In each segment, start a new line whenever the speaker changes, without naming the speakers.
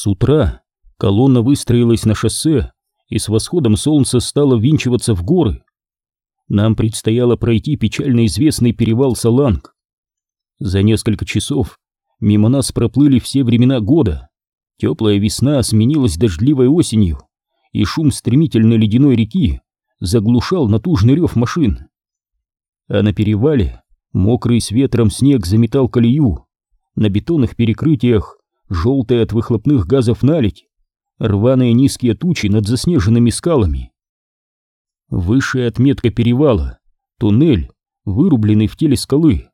С утра колонна выстроилась на шоссе и с восходом солнца стала винчиваться в горы. Нам предстояло пройти печально известный перевал Саланг. За несколько часов мимо нас проплыли все времена года. Теплая весна сменилась дождливой осенью, и шум стремительной ледяной реки заглушал натужный рев машин. А на перевале мокрый с ветром снег заметал колею. На бетонных перекрытиях желтая от выхлопных газов наледь, рваные низкие тучи над заснеженными скалами. Высшая отметка перевала — туннель, вырубленный в теле скалы.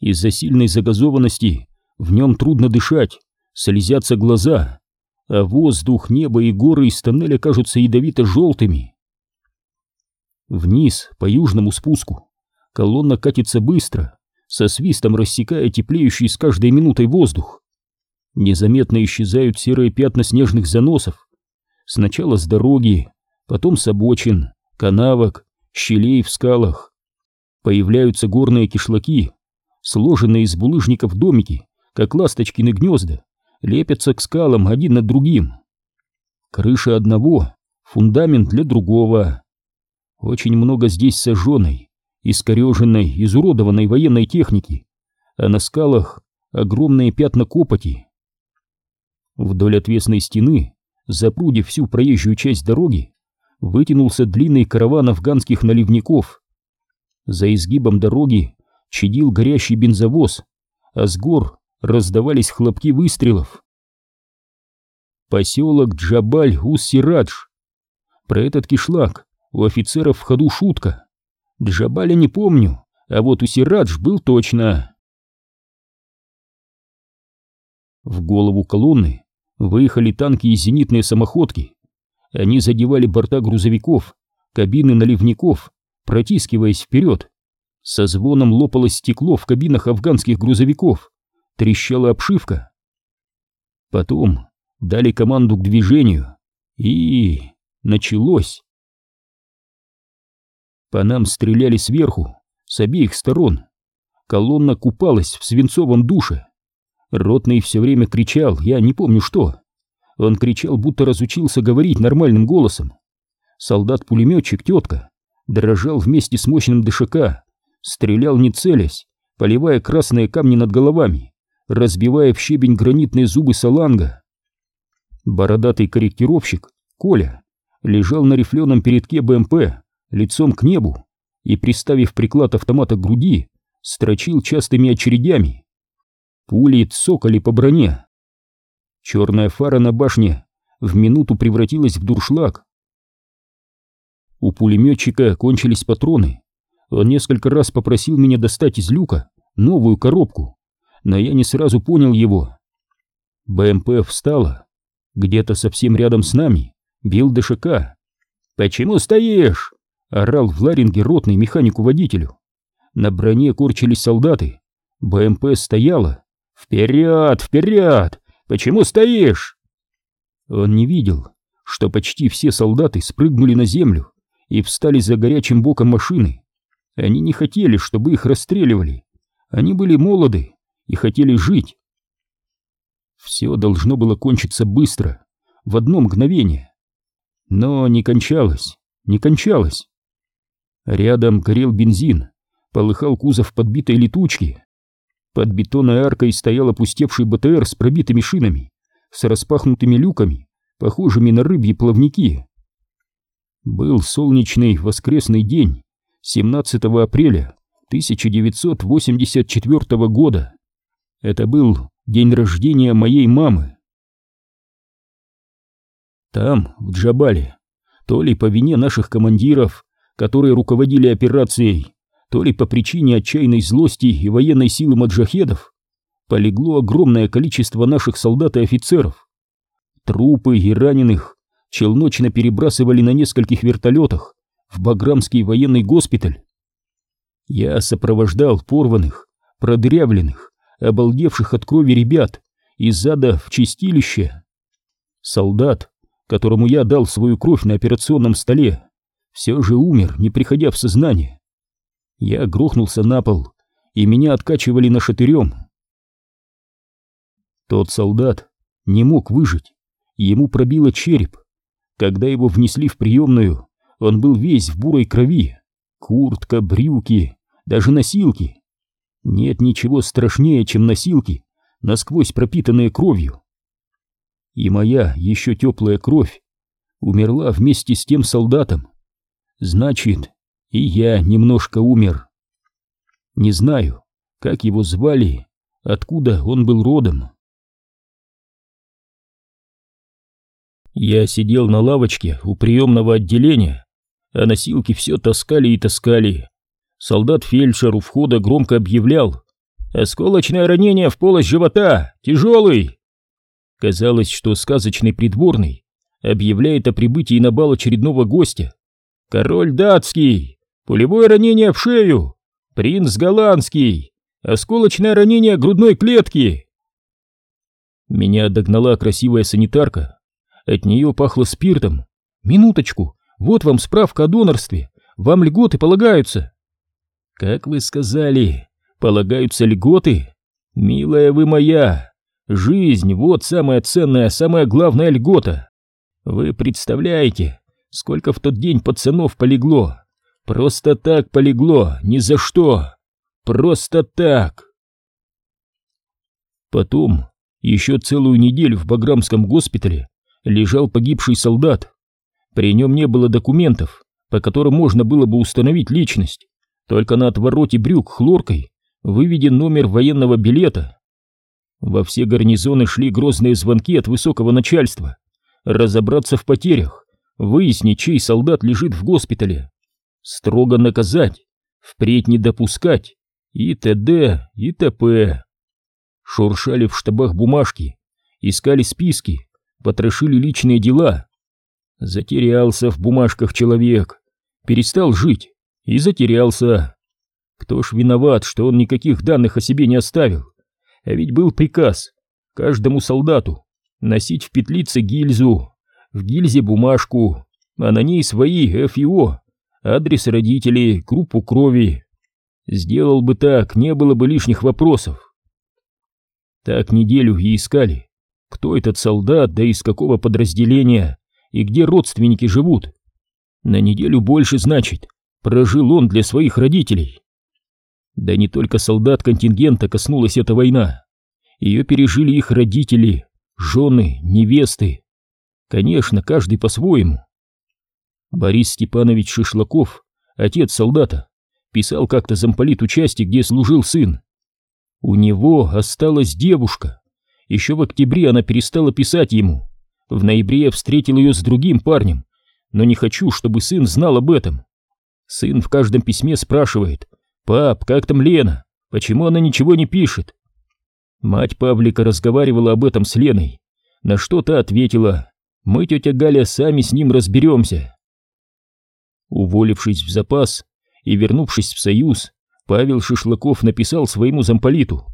Из-за сильной загазованности в нем трудно дышать, слезятся глаза, а воздух, небо и горы из тоннеля кажутся ядовито-желтыми. Вниз, по южному спуску, колонна катится быстро, со свистом рассекая теплеющий с каждой минутой воздух. Незаметно исчезают серые пятна снежных заносов. Сначала с дороги, потом с обочин, канавок, щелей в скалах. Появляются горные кишлаки, сложенные из булыжников домики, как ласточкины гнезда, лепятся к скалам один над другим. Крыша одного, фундамент для другого. Очень много здесь сожженной, искореженной, изуродованной военной техники, а на скалах огромные пятна копоти. Вдоль отвесной стены, запрудив всю проезжую часть дороги, вытянулся длинный караван афганских наливников. За изгибом дороги чадил горящий бензовоз, а с гор раздавались хлопки выстрелов. Поселок Джабаль-Ус-Сирадж. Про этот кишлак у офицеров в ходу шутка. Джабаля не помню, а вот у Сирадж был точно. В голову колонны выехали танки и зенитные самоходки. Они задевали борта грузовиков, кабины наливников, протискиваясь вперед. Со звоном лопалось стекло в кабинах афганских грузовиков, трещала обшивка. Потом дали команду к движению, и началось. По нам стреляли сверху, с обеих сторон. Колонна купалась в свинцовом душе. Ротный все время кричал, я не помню что. Он кричал, будто разучился говорить нормальным голосом. Солдат-пулеметчик, тетка, дрожал вместе с мощным дышака, стрелял не целясь, поливая красные камни над головами, разбивая в щебень гранитные зубы саланга. Бородатый корректировщик, Коля, лежал на рифленом передке БМП, лицом к небу, и, приставив приклад автомата к груди, строчил частыми очередями. Пули цокали по броне. Черная фара на башне в минуту превратилась в дуршлаг. У пулеметчика кончились патроны. Он несколько раз попросил меня достать из люка новую коробку, но я не сразу понял его. БМП встала. Где-то совсем рядом с нами бил ДШК. «Почему стоишь?» — орал в ларинге ротный механику-водителю. На броне корчились солдаты. БМП стояла. «Вперед, вперед! Почему стоишь?» Он не видел, что почти все солдаты спрыгнули на землю и встали за горячим боком машины. Они не хотели, чтобы их расстреливали. Они были молоды и хотели жить. Все должно было кончиться быстро, в одно мгновение. Но не кончалось, не кончалось. Рядом горел бензин, полыхал кузов подбитой летучки. Под бетонной аркой стоял опустевший БТР с пробитыми шинами, с распахнутыми люками, похожими на рыбьи плавники. Был солнечный воскресный день, 17 апреля 1984 года. Это был день рождения моей мамы. Там, в Джабале, то ли по вине наших командиров, которые руководили операцией, то ли по причине отчаянной злости и военной силы маджахедов, полегло огромное количество наших солдат и офицеров. Трупы и раненых челночно перебрасывали на нескольких вертолетах в Баграмский военный госпиталь. Я сопровождал порванных, продырявленных, обалдевших от крови ребят из ада в чистилище. Солдат, которому я дал свою кровь на операционном столе, все же умер, не приходя в сознание. Я грохнулся на пол, и меня откачивали на шатырем. Тот солдат не мог выжить. Ему пробило череп. Когда его внесли в приемную, он был весь в бурой крови. Куртка, брюки, даже носилки. Нет ничего страшнее, чем носилки, насквозь пропитанные кровью. И моя еще теплая кровь умерла вместе с тем солдатом. Значит, и я немножко умер. Не знаю, как его звали, откуда он был родом. Я сидел на лавочке у приемного отделения, а носилки все таскали и таскали. Солдат-фельдшер у входа громко объявлял «Осколочное ранение в полость живота! Тяжелый!» Казалось, что сказочный придворный объявляет о прибытии на бал очередного гостя. «Король датский! Пулевое ранение в шею! Принц голландский! Осколочное ранение грудной клетки!» Меня догнала красивая санитарка. От нее пахло спиртом. «Минуточку, вот вам справка о донорстве. Вам льготы полагаются». «Как вы сказали, полагаются льготы? Милая вы моя, жизнь — вот самая ценная, самая главная льгота. Вы представляете, сколько в тот день пацанов полегло? Просто так полегло, ни за что. Просто так». Потом, еще целую неделю в Баграмском госпитале, лежал погибший солдат. При нем не было документов, по которым можно было бы установить личность. Только на отвороте брюк хлоркой выведен номер военного билета. Во все гарнизоны шли грозные звонки от высокого начальства. Разобраться в потерях, выяснить, чей солдат лежит в госпитале. Строго наказать, впредь не допускать и т.д. и т.п. Шуршали в штабах бумажки, искали списки, потрошили личные дела. Затерялся в бумажках человек, перестал жить и затерялся. Кто ж виноват, что он никаких данных о себе не оставил? А ведь был приказ каждому солдату носить в петлице гильзу, в гильзе бумажку, а на ней свои ФИО, адрес родителей, группу крови. Сделал бы так, не было бы лишних вопросов. Так неделю и искали, кто этот солдат, да из какого подразделения, и где родственники живут. На неделю больше, значит, прожил он для своих родителей. Да не только солдат контингента коснулась эта война. Ее пережили их родители, жены, невесты. Конечно, каждый по-своему. Борис Степанович Шишлаков, отец солдата, писал как-то замполиту части, где служил сын. У него осталась девушка, еще в октябре она перестала писать ему. В ноябре я встретил ее с другим парнем, но не хочу, чтобы сын знал об этом. Сын в каждом письме спрашивает, «Пап, как там Лена? Почему она ничего не пишет?» Мать Павлика разговаривала об этом с Леной, на что та ответила, «Мы, тетя Галя, сами с ним разберемся». Уволившись в запас и вернувшись в Союз, Павел Шишлаков написал своему замполиту,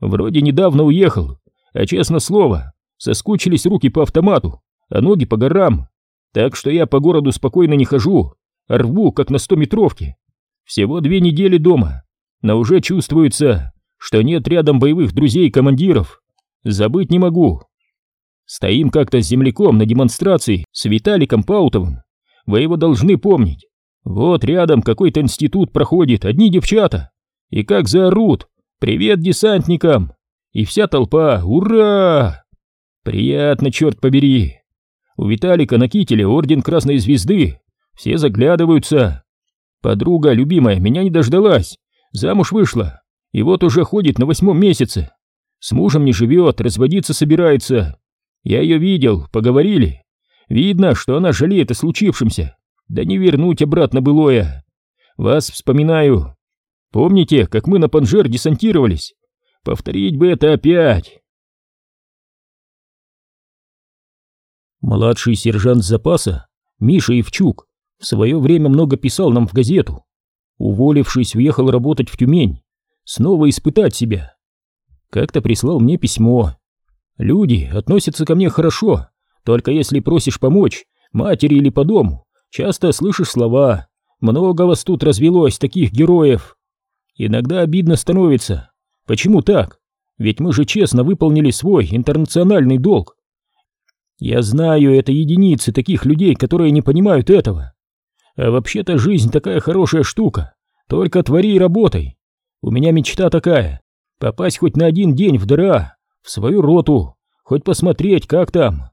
«Вроде недавно уехал, а честно слово, соскучились руки по автомату, а ноги по горам. Так что я по городу спокойно не хожу, а рву, как на стометровке. Всего две недели дома, но уже чувствуется, что нет рядом боевых друзей и командиров. Забыть не могу. Стоим как-то с земляком на демонстрации с Виталиком Паутовым. Вы его должны помнить. Вот рядом какой-то институт проходит, одни девчата. И как заорут «Привет десантникам!» и вся толпа «Ура!». Приятно, черт побери. У Виталика на кителе орден Красной Звезды. Все заглядываются. Подруга, любимая, меня не дождалась. Замуж вышла. И вот уже ходит на восьмом месяце. С мужем не живет, разводиться собирается. Я ее видел, поговорили. Видно, что она жалеет о случившемся. Да не вернуть обратно былое. Вас вспоминаю. Помните, как мы на Панжер десантировались? Повторить бы это опять. Младший сержант запаса Миша Ивчук в свое время много писал нам в газету. Уволившись, уехал работать в Тюмень, снова испытать себя. Как-то прислал мне письмо. Люди относятся ко мне хорошо, только если просишь помочь матери или по дому, часто слышишь слова «много вас тут развелось, таких героев». Иногда обидно становится, Почему так? ведь мы же честно выполнили свой интернациональный долг. Я знаю, это единицы таких людей, которые не понимают этого. А вообще-то жизнь такая хорошая штука, только твори и работай. У меня мечта такая, попасть хоть на один день в ДРА, в свою роту, хоть посмотреть, как там.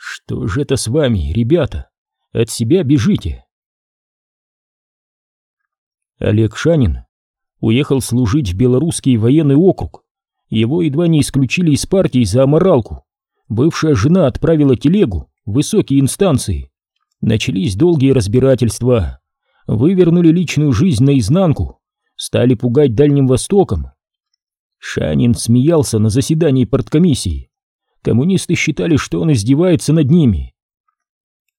Что же это с вами, ребята? От себя бежите. Олег Шанин уехал служить в Белорусский военный округ. Его едва не исключили из партии за аморалку. Бывшая жена отправила телегу в высокие инстанции. Начались долгие разбирательства. Вывернули личную жизнь наизнанку. Стали пугать Дальним Востоком. Шанин смеялся на заседании парткомиссии. Коммунисты считали, что он издевается над ними.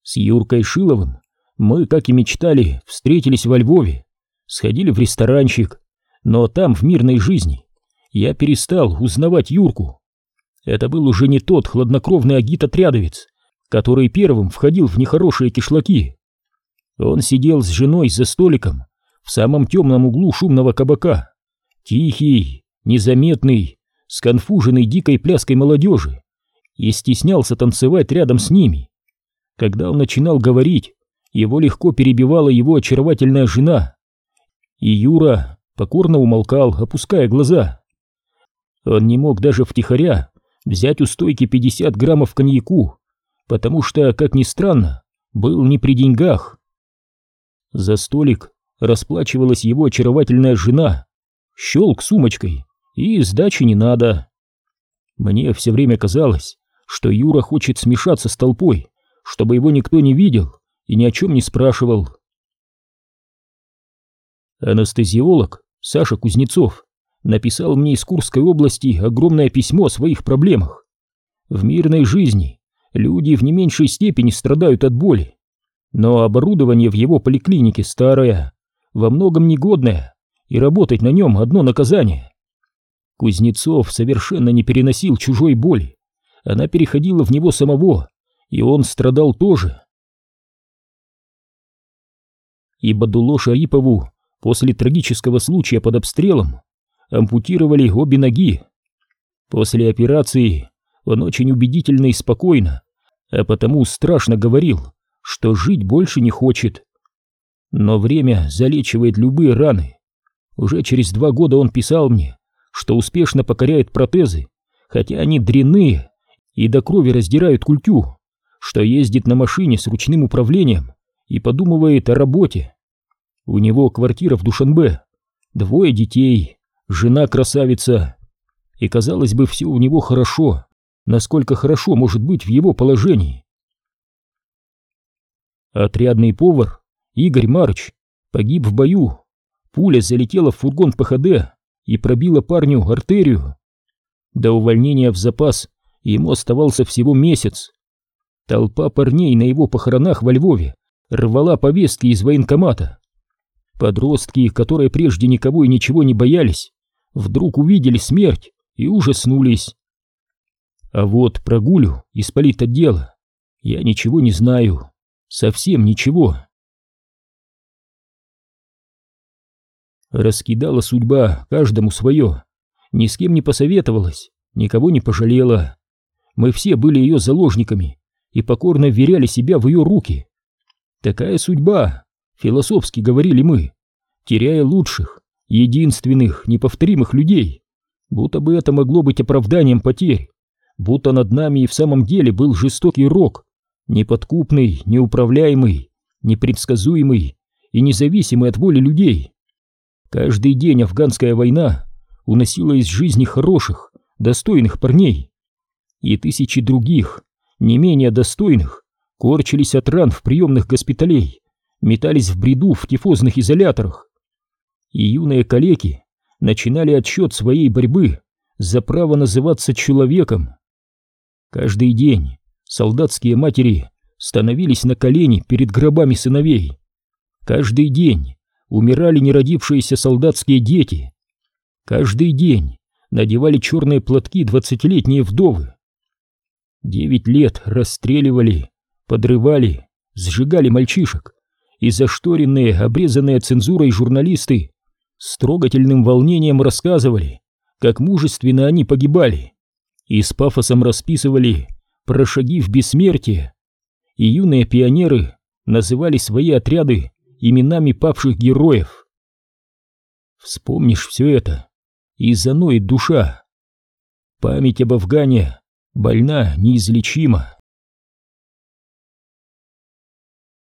С Юркой Шиловым мы, как и мечтали, встретились во Львове, сходили в ресторанчик, но там, в мирной жизни, я перестал узнавать Юрку. Это был уже не тот хладнокровный агит-отрядовец, который первым входил в нехорошие кишлаки. Он сидел с женой за столиком в самом темном углу шумного кабака, тихий, незаметный, сконфуженный дикой пляской молодежи, и стеснялся танцевать рядом с ними. Когда он начинал говорить, его легко перебивала его очаровательная жена, и Юра покорно умолкал, опуская глаза. Он не мог даже втихаря взять у стойки 50 граммов коньяку, потому что, как ни странно, был не при деньгах. За столик расплачивалась его очаровательная жена, щелк сумочкой, и сдачи не надо. Мне все время казалось, что Юра хочет смешаться с толпой, чтобы его никто не видел и ни о чем не спрашивал. Анестезиолог Саша Кузнецов написал мне из Курской области огромное письмо о своих проблемах. В мирной жизни люди в не меньшей степени страдают от боли, но оборудование в его поликлинике старое, во многом негодное, и работать на нем одно наказание. Кузнецов совершенно не переносил чужой боли. Она переходила в него самого, и он страдал тоже. И Бадуло Шаипову после трагического случая под обстрелом ампутировали обе ноги. После операции он очень убедительно и спокойно, а потому страшно говорил, что жить больше не хочет. Но время залечивает любые раны. Уже через два года он писал мне, что успешно покоряет протезы, хотя они дрянные и до крови раздирают культю, что ездит на машине с ручным управлением и подумывает о работе. У него квартира в Душанбе, двое детей, жена красавица, и, казалось бы, все у него хорошо, насколько хорошо может быть в его положении. Отрядный повар Игорь Марч погиб в бою, пуля залетела в фургон ПХД и пробила парню артерию. До увольнения в запас ему оставался всего месяц. Толпа парней на его похоронах во Львове рвала повестки из военкомата. Подростки, которые прежде никого и ничего не боялись, вдруг увидели смерть и ужаснулись. А вот про Гулю из политотдела я ничего не знаю, совсем ничего. Раскидала судьба каждому свое, ни с кем не посоветовалась, никого не пожалела. Мы все были ее заложниками и покорно вверяли себя в ее руки. Такая судьба, философски говорили мы, теряя лучших, единственных, неповторимых людей, будто бы это могло быть оправданием потерь, будто над нами и в самом деле был жестокий рок, неподкупный, неуправляемый, непредсказуемый и независимый от воли людей. Каждый день афганская война уносила из жизни хороших, достойных парней. И тысячи других, не менее достойных, корчились от ран в приемных госпиталей, метались в бреду в тифозных изоляторах. И юные калеки начинали отсчет своей борьбы за право называться человеком. Каждый день солдатские матери становились на колени перед гробами сыновей. Каждый день умирали неродившиеся солдатские дети. Каждый день надевали черные платки двадцатилетние вдовы. Девять лет расстреливали, подрывали, сжигали мальчишек, и зашторенные, обрезанные цензурой журналисты с трогательным волнением рассказывали, как мужественно они погибали, и с пафосом расписывали про шаги в бессмертие, и юные пионеры называли свои отряды именами павших героев. Вспомнишь все это, и заноет душа. Память об Афгане больна неизлечимо.